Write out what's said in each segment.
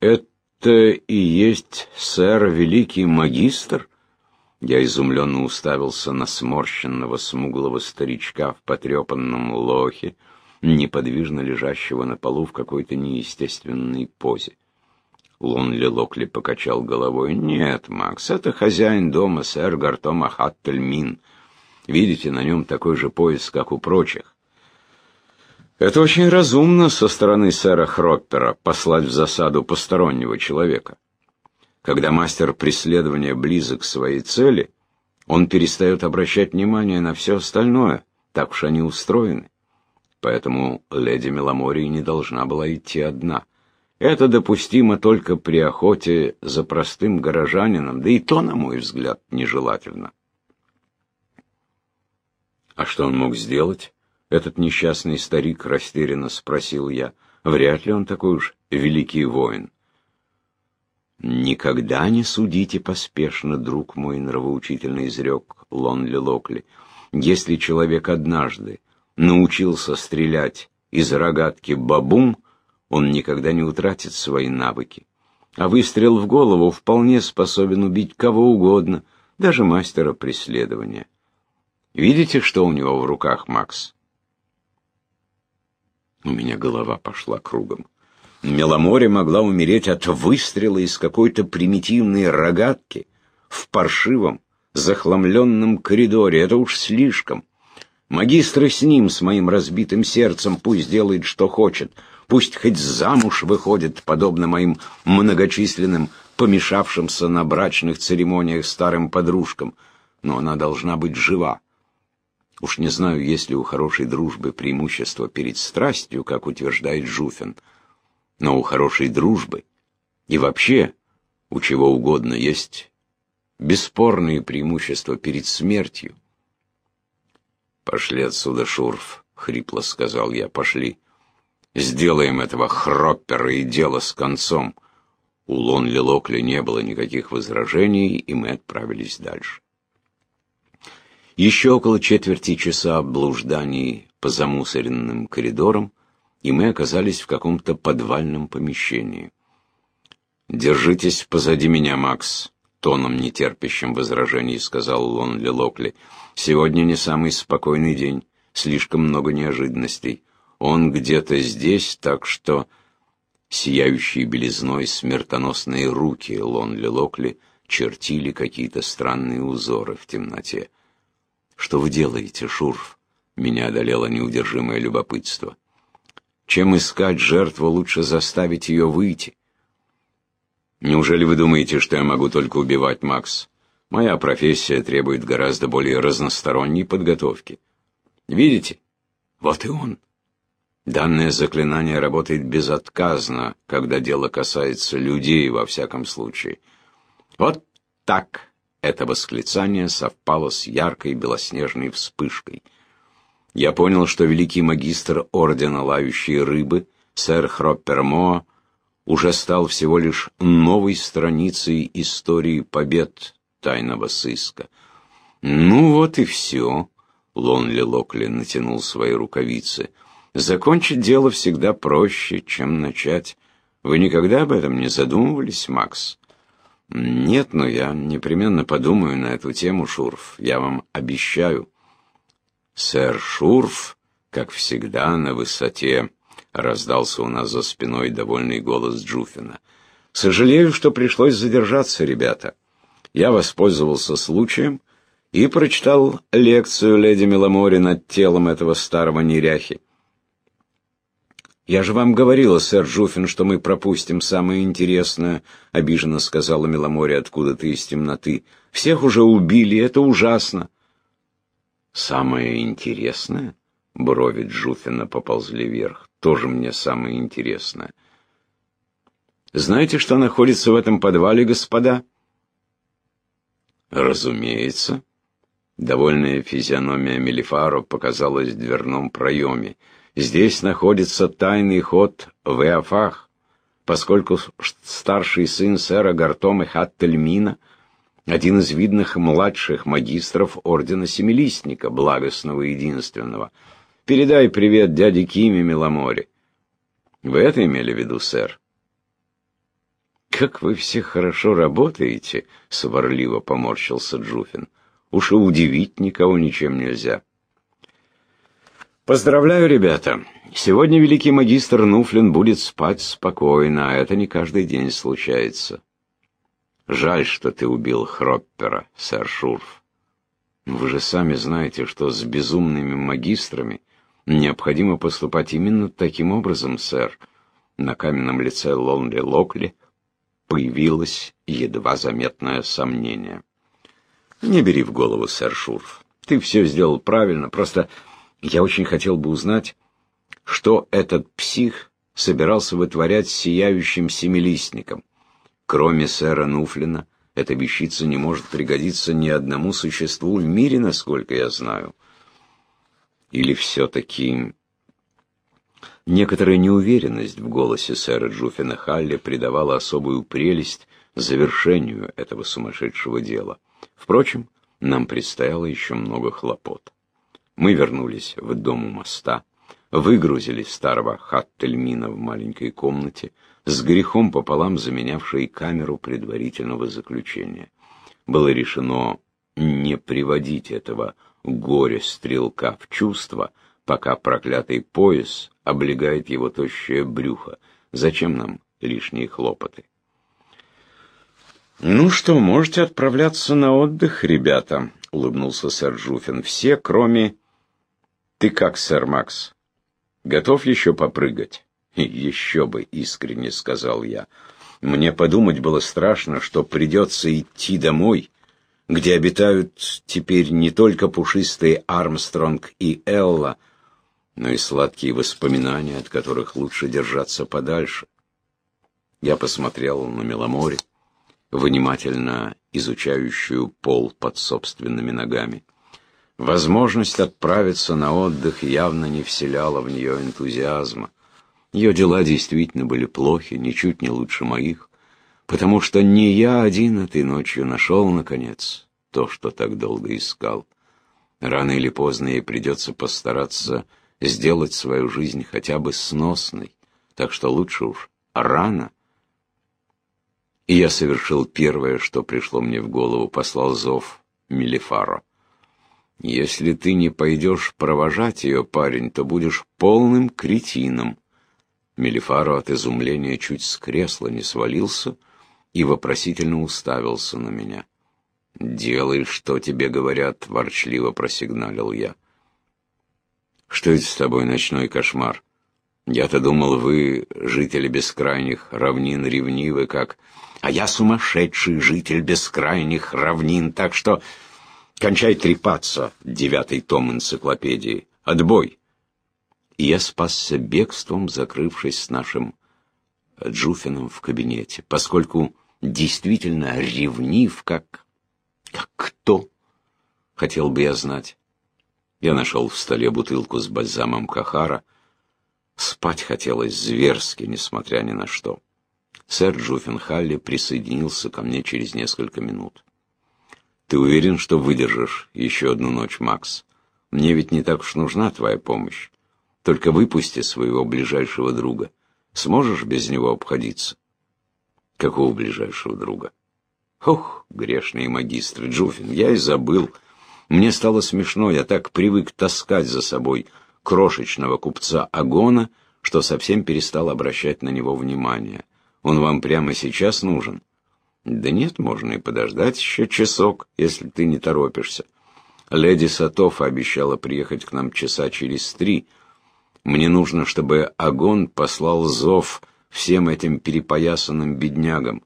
это и есть сэр великий магистр?» Я изумленно уставился на сморщенного смуглого старичка в потрепанном лохе, неподвижно лежащего на полу в какой-то неестественной позе. Лонли Локли покачал головой. «Нет, Макс, это хозяин дома, сэр Гартома Хаттельмин. Видите, на нем такой же пояс, как у прочих. Это очень разумно со стороны сэра Хроппера послать в засаду постороннего человека. Когда мастер преследования близок к своей цели, он перестает обращать внимание на все остальное, так уж они устроены. Поэтому леди Меломории не должна была идти одна. Это допустимо только при охоте за простым горожанином, да и то, на мой взгляд, нежелательно. А что он мог сделать? Этот несчастный старик растерянно спросил я. Вряд ли он такой уж великий воин. «Никогда не судите поспешно, друг мой», — нравоучительно изрек Лонли Локли. «Если человек однажды научился стрелять из рогатки бабум, он никогда не утратит свои навыки. А выстрел в голову вполне способен убить кого угодно, даже мастера преследования. Видите, что у него в руках, Макс? У меня голова пошла кругом. Меломоре могла умереть от выстрела из какой-то примитивной рогатки в паршивом, захламленном коридоре. Это уж слишком. Магистры с ним, с моим разбитым сердцем, пусть делает, что хочет. Пусть хоть замуж выходит, подобно моим многочисленным, помешавшимся на брачных церемониях старым подружкам. Но она должна быть жива. Уж не знаю, есть ли у хорошей дружбы преимущество перед страстью, как утверждает Жуфин. Но у хорошей дружбы и вообще у чего угодно есть бесспорные преимущества перед смертью. «Пошли отсюда, Шурф», — хрипло сказал я, — «пошли». Сделаем этого хроппера и дело с концом. У Лонли Локли не было никаких возражений, и мы отправились дальше. Еще около четверти часа блужданий по замусоренным коридорам, и мы оказались в каком-то подвальном помещении. «Держитесь позади меня, Макс», — тоном нетерпящим возражений сказал Лонли Локли. «Сегодня не самый спокойный день, слишком много неожиданностей. Он где-то здесь, так что сияющие белизной смертоносные руки Лонли Локли чертили какие-то странные узоры в темноте. «Что вы делаете, Шурф?» Меня одолело неудержимое любопытство. Чем искать жертву, лучше заставить ее выйти. Неужели вы думаете, что я могу только убивать, Макс? Моя профессия требует гораздо более разносторонней подготовки. Видите? Вот и он. Данное заклинание работает безотказно, когда дело касается людей, во всяком случае. Вот так это восклицание совпало с яркой белоснежной вспышкой. Я понял, что великий магистр Ордена Лающей Рыбы, сэр Хроппермо, уже стал всего лишь новой страницей истории побед тайного сыска. «Ну вот и все», — Лонли Локли натянул свои рукавицы, — Закончить дело всегда проще, чем начать. Вы никогда об этом не задумывались, Макс? Нет, но я непременно подумаю на эту тему, Шурф. Я вам обещаю. Сэр Шурф, как всегда, на высоте, раздался у нас за спиной довольный голос Джуфина. Сожалею, что пришлось задержаться, ребята. Я воспользовался случаем и прочитал лекцию леди Меломори над телом этого старого неряхи. «Я же вам говорила, сэр Жуфин, что мы пропустим самое интересное», — обиженно сказала Меломоре откуда-то из темноты. «Всех уже убили, это ужасно». «Самое интересное?» — брови Джуфина поползли вверх. «Тоже мне самое интересное». «Знаете, что находится в этом подвале, господа?» «Разумеется». Довольная физиономия Мелифаро показалась в дверном проеме. Здесь находится тайный ход в Эофах, поскольку старший сын сэра Гартома Хаттельмина, один из видных младших магистров Ордена Семилистника, благостного единственного. Передай привет дяде Киме Меломоре. Вы это имели в виду, сэр? «Как вы все хорошо работаете!» — сварливо поморщился Джуфин. «Уж и удивить никого ничем нельзя». «Поздравляю, ребята! Сегодня великий магистр Нуфлин будет спать спокойно, а это не каждый день случается. Жаль, что ты убил Хроппера, сэр Шурф. Вы же сами знаете, что с безумными магистрами необходимо поступать именно таким образом, сэр». На каменном лице Лонли Локли появилось едва заметное сомнение. «Не бери в голову, сэр Шурф. Ты все сделал правильно, просто я очень хотел бы узнать, что этот псих собирался вытворять с сияющим семилистником. Кроме сэра Нуфлина, эта вещица не может пригодиться ни одному существу в мире, насколько я знаю. Или все-таки Некоторая неуверенность в голосе сэра Джуффина Халли придавала особую прелесть завершению этого сумасшедшего дела. Впрочем, нам предстояло еще много хлопот. Мы вернулись в дом у моста, выгрузили старого Хаттельмина в маленькой комнате, с грехом пополам заменявшей камеру предварительного заключения. Было решено не приводить этого горя-стрелка в чувство, пока проклятый пояс облегает его тощее брюхо. Зачем нам лишние хлопоты? «Ну что, можете отправляться на отдых, ребята», — улыбнулся сэр Жуфин. «Все, кроме...» «Ты как, сэр Макс? Готов еще попрыгать?» «Еще бы», — искренне сказал я. «Мне подумать было страшно, что придется идти домой, где обитают теперь не только пушистые Армстронг и Элла, — но и сладкие воспоминания, от которых лучше держаться подальше. Я посмотрел на Меломоре, внимательно изучающую пол под собственными ногами. Возможность отправиться на отдых явно не вселяла в нее энтузиазма. Ее дела действительно были плохи, ничуть не лучше моих, потому что не я один этой ночью нашел, наконец, то, что так долго искал. Рано или поздно ей придется постараться сделать свою жизнь хотя бы сносной, так что лучше уж рано. И я совершил первое, что пришло мне в голову, послал зов Мелифаро. Если ты не пойдешь провожать ее, парень, то будешь полным кретином. Мелифаро от изумления чуть с кресла не свалился и вопросительно уставился на меня. «Делай, что тебе говорят», — ворчливо просигналил я. Что это с тобой, ночной кошмар? Я-то думал, вы, жители бескрайних равнин, ревнивы, как... А я сумасшедший житель бескрайних равнин, так что... Кончай трепаться, девятый том энциклопедии. Отбой! И я спасся бегством, закрывшись с нашим Джуфином в кабинете, поскольку действительно ревнив, как... как кто? Хотел бы я знать. Я нашел в столе бутылку с бальзамом Кахара. Спать хотелось зверски, несмотря ни на что. Сэр Джуффенхалли присоединился ко мне через несколько минут. «Ты уверен, что выдержишь еще одну ночь, Макс? Мне ведь не так уж нужна твоя помощь. Только выпусти своего ближайшего друга. Сможешь без него обходиться?» «Какого ближайшего друга?» «Ох, грешные магистры, Джуфин, я и забыл». Мне стало смешно, я так привык таскать за собой крошечного купца Агона, что совсем перестал обращать на него внимание. Он вам прямо сейчас нужен? Да нет, можно и подождать еще часок, если ты не торопишься. Леди Сатофа обещала приехать к нам часа через три. Мне нужно, чтобы Агон послал зов всем этим перепоясанным беднягам.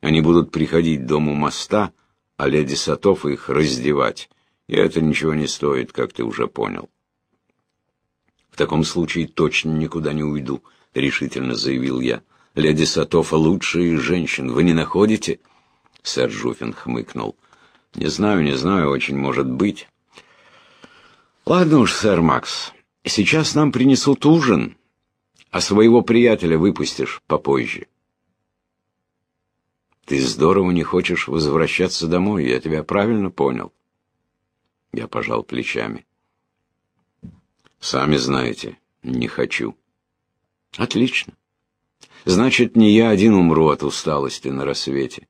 Они будут приходить дому моста, а леди Сатофа их раздевать. И это ничего не стоит, как ты уже понял. В таком случае точно никуда не уйду, решительно заявил я. Леди Сатофа лучшая из женщин, вы не находите? Сэр Жуфин хмыкнул. Не знаю, не знаю, очень может быть. Ладно уж, сэр Макс, сейчас нам принесут ужин, а своего приятеля выпустишь попозже. Ты здорово не хочешь возвращаться домой, я тебя правильно понял. Я пожал плечами. Сами знаете, не хочу. Отлично. Значит, не я один умру от усталости на рассвете.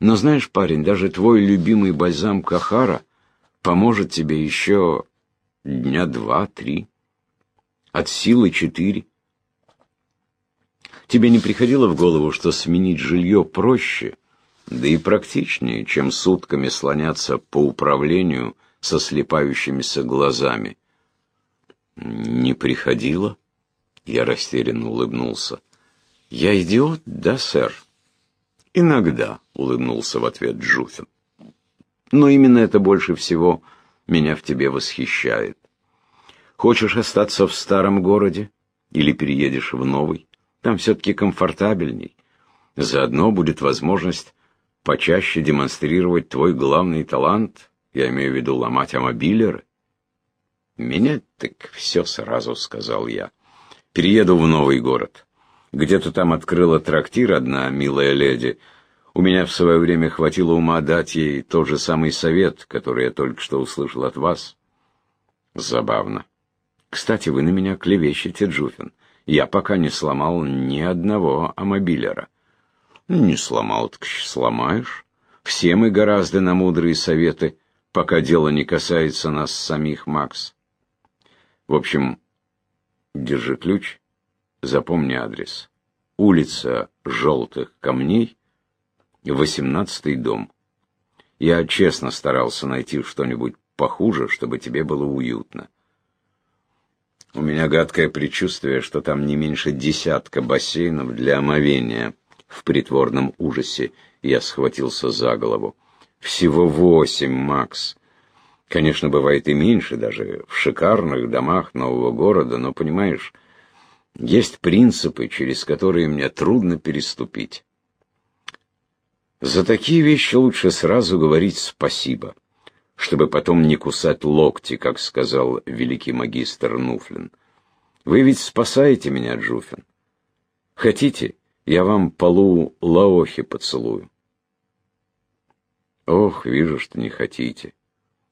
Но знаешь, парень, даже твой любимый бальзам Кахара поможет тебе еще дня два-три, от силы четыре. Тебе не приходило в голову, что сменить жилье проще, да и практичнее, чем сутками слоняться по управлению со слепающимися глазами? Не приходило? Я растерянно улыбнулся. Я идиот, да, сэр? Иногда, улыбнулся в ответ Джуфин. Но именно это больше всего меня в тебе восхищает. Хочешь остаться в старом городе или переедешь в новый? Там все-таки комфортабельней. Заодно будет возможность почаще демонстрировать твой главный талант, я имею в виду ломать амобилеры. Меня так все сразу, сказал я. Перееду в новый город. Где-то там открыла трактир одна милая леди. У меня в свое время хватило ума дать ей тот же самый совет, который я только что услышал от вас. Забавно. Кстати, вы на меня клевещете, Джуфин. Я пока не сломал ни одного амобилера. Не сломал, так сломаешь. Все мы гораздо на мудрые советы, пока дело не касается нас самих, Макс. В общем, держи ключ, запомни адрес. Улица Желтых Камней, восемнадцатый дом. Я честно старался найти что-нибудь похуже, чтобы тебе было уютно. У меня гадкое предчувствие, что там не меньше десятка бассейнов для омовения. В притворном ужасе я схватился за голову. Всего восемь, Макс. Конечно, бывает и меньше, даже в шикарных домах нового города, но, понимаешь, есть принципы, через которые мне трудно переступить. За такие вещи лучше сразу говорить спасибо чтобы потом не кусать локти, как сказал великий магистр Нуфлин. Вы ведь спасаете меня, Джуфин. Хотите, я вам полу лаохи поцелую? Ох, вижу, что не хотите.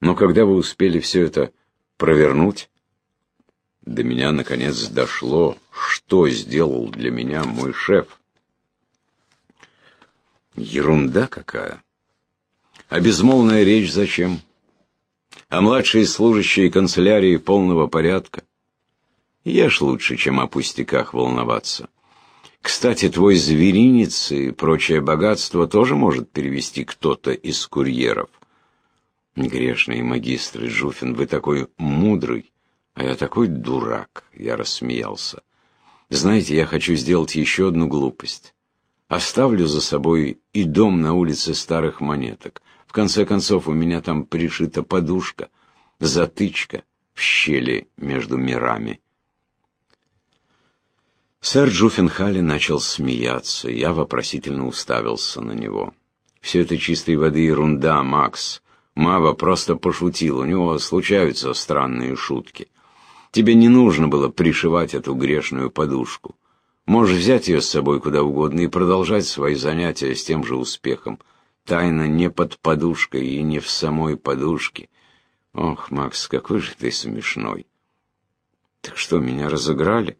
Но когда вы успели все это провернуть, до меня наконец дошло, что сделал для меня мой шеф. Ерунда какая. А безмолвная речь зачем? а младшие служащие канцелярии полного порядка. Ешь лучше, чем о пустяках волноваться. Кстати, твой зверинец и прочее богатство тоже может перевести кто-то из курьеров. Грешные магистры, Жуфин, вы такой мудрый, а я такой дурак, я рассмеялся. Знаете, я хочу сделать еще одну глупость. Оставлю за собой и дом на улице старых монеток конце концов, у меня там пришита подушка, затычка в щели между мирами. Сэр Джуффенхалли начал смеяться, я вопросительно уставился на него. «Все это чистой воды ерунда, Макс. Мава просто пошутил, у него случаются странные шутки. Тебе не нужно было пришивать эту грешную подушку. Можешь взять ее с собой куда угодно и продолжать свои занятия с тем же успехом. Тайна не под подушкой и не в самой подушке. Ох, Макс, какой же ты смешной. Так что, меня разыграли?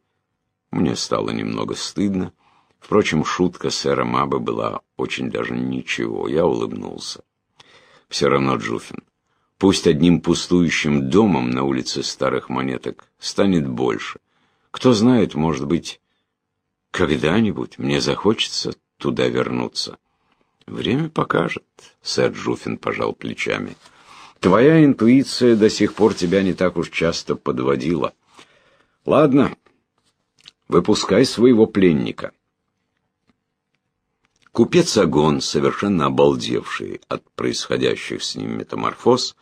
Мне стало немного стыдно. Впрочем, шутка сэра Маба была очень даже ничего. Я улыбнулся. Все равно, Джуфин, пусть одним пустующим домом на улице старых монеток станет больше. Кто знает, может быть, когда-нибудь мне захочется туда вернуться. Время покажет, сэр Джуфин пожал плечами. Твоя интуиция до сих пор тебя не так уж часто подводила. Ладно, выпускай своего пленника. Купец Агон, совершенно обалдевший от происходящих с ним метаморфоз,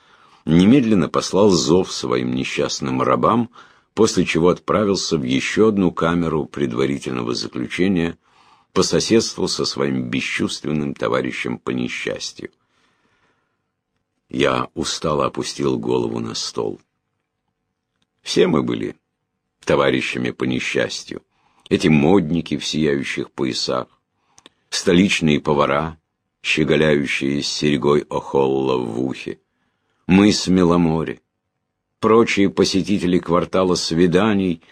немедленно послал зов своим несчастным рабам, после чего отправился в еще одну камеру предварительного заключения – по соседству со своим бесчувственным товарищем по несчастью. Я устало опустил голову на стол. Все мы были товарищами по несчастью. Эти модники в сияющих поясах, столичные повара, щеголяющие с серьгой охолла в ухе, мы с Меломоре, прочие посетители квартала свиданий —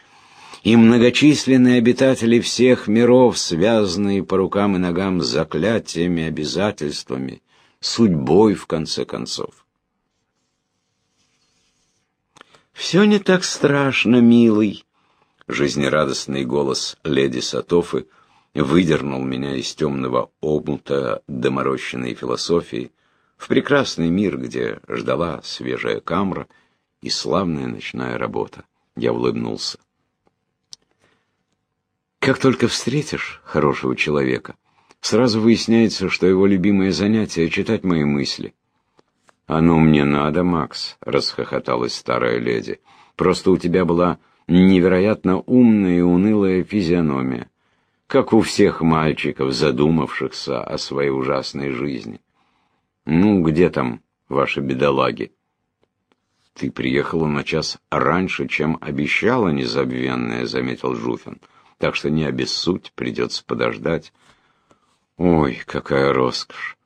и многочисленные обитатели всех миров, связанные по рукам и ногам заклятиями, обязательствами, судьбой, в конце концов. «Все не так страшно, милый», — жизнерадостный голос леди Сатофы выдернул меня из темного омута доморощенной философии в прекрасный мир, где ждала свежая камра и славная ночная работа. Я улыбнулся. Как только встретишь хорошего человека, сразу выясняется, что его любимое занятие — читать мои мысли. «Оно мне надо, Макс», — расхохоталась старая леди. «Просто у тебя была невероятно умная и унылая физиономия, как у всех мальчиков, задумавшихся о своей ужасной жизни. Ну, где там ваши бедолаги?» «Ты приехала на час раньше, чем обещала незабвенная», — заметил Жуфин так что не обессудь, придется подождать. Ой, какая роскошь!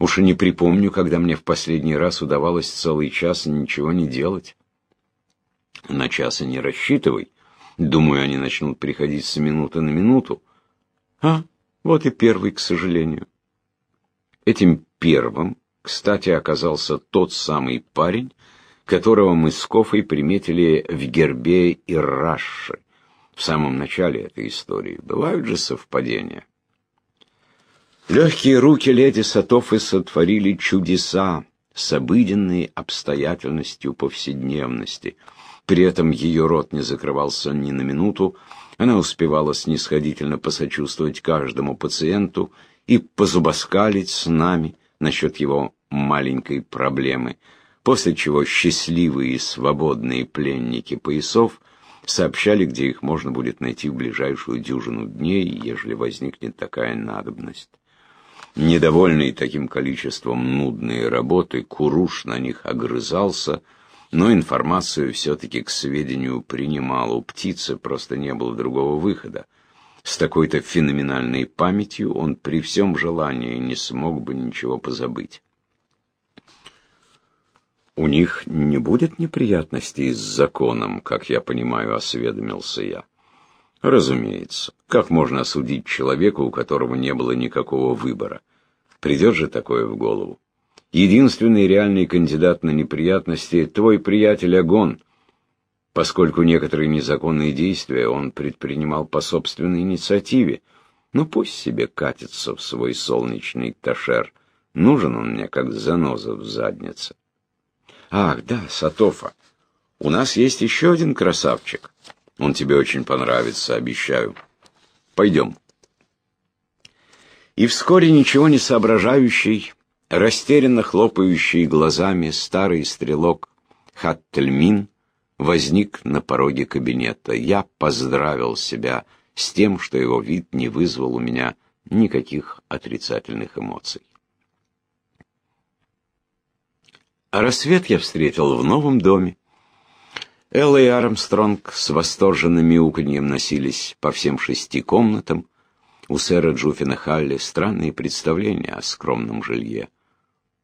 Уж и не припомню, когда мне в последний раз удавалось целый час ничего не делать. На час и не рассчитывай. Думаю, они начнут приходить с минуты на минуту. А, вот и первый, к сожалению. Этим первым, кстати, оказался тот самый парень, которого мы с Кофой приметили в гербе Ирраши в самом начале этой истории. Бывают же совпадения. Легкие руки леди Сатофы сотворили чудеса с обыденной обстоятельностью повседневности. При этом ее рот не закрывался ни на минуту, она успевала снисходительно посочувствовать каждому пациенту и позубоскалить с нами насчет его маленькой проблемы, после чего счастливые и свободные пленники поясов сообщали, где их можно будет найти в ближайшую дюжину дней, ежели возникнет такая надобность. Недовольный таким количеством нудной работы, Куруш на них огрызался, но информацию все-таки к сведению принимал. У птицы просто не было другого выхода. С такой-то феноменальной памятью он при всем желании не смог бы ничего позабыть. «У них не будет неприятностей с законом, как я понимаю», — осведомился я. «Разумеется. Как можно осудить человека, у которого не было никакого выбора? Придет же такое в голову. Единственный реальный кандидат на неприятности — твой приятель Агон, поскольку некоторые незаконные действия он предпринимал по собственной инициативе. Ну пусть себе катится в свой солнечный ташер. Нужен он мне, как заноза в заднице». Ах, да, Сатофа. У нас есть еще один красавчик. Он тебе очень понравится, обещаю. Пойдем. И вскоре ничего не соображающий, растерянно хлопающий глазами старый стрелок Хаттельмин возник на пороге кабинета. Я поздравил себя с тем, что его вид не вызвал у меня никаких отрицательных эмоций. А рассвет я встретил в новом доме. Элла и Армстронг с восторженным мяуканьем носились по всем шести комнатам. У сэра Джуфина Халли странные представления о скромном жилье.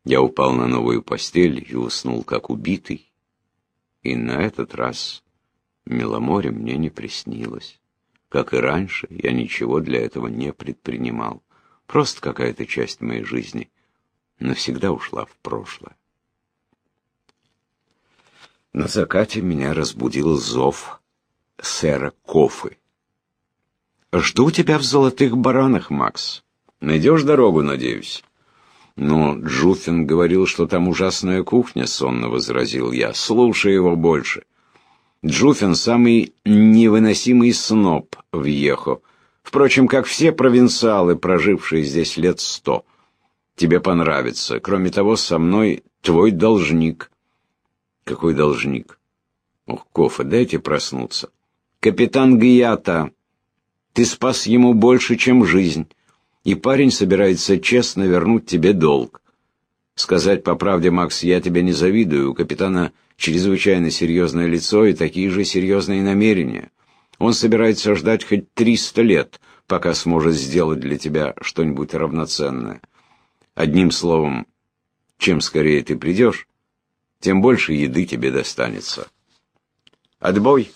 Я упал на новую постель и уснул как убитый. И на этот раз Меломоре мне не приснилось. Как и раньше, я ничего для этого не предпринимал. Просто какая-то часть моей жизни навсегда ушла в прошлое. На закате меня разбудил зов сэра Кофы. «Жду тебя в золотых баранах, Макс. Найдешь дорогу, надеюсь?» «Но Джуффин говорил, что там ужасная кухня», — сонно возразил я. «Слушай его больше». Джуффин — самый невыносимый сноб в Ехо. Впрочем, как все провинциалы, прожившие здесь лет сто. Тебе понравится. Кроме того, со мной твой должник. Какой должник? Ох, Кофа, дайте проснуться. Капитан Гията, ты спас ему больше, чем жизнь, и парень собирается честно вернуть тебе долг. Сказать по правде, Макс, я тебе не завидую. У капитана чрезвычайно серьезное лицо и такие же серьезные намерения. Он собирается ждать хоть триста лет, пока сможет сделать для тебя что-нибудь равноценное. Одним словом, чем скорее ты придешь, тем больше еды тебе достанется. Отбой!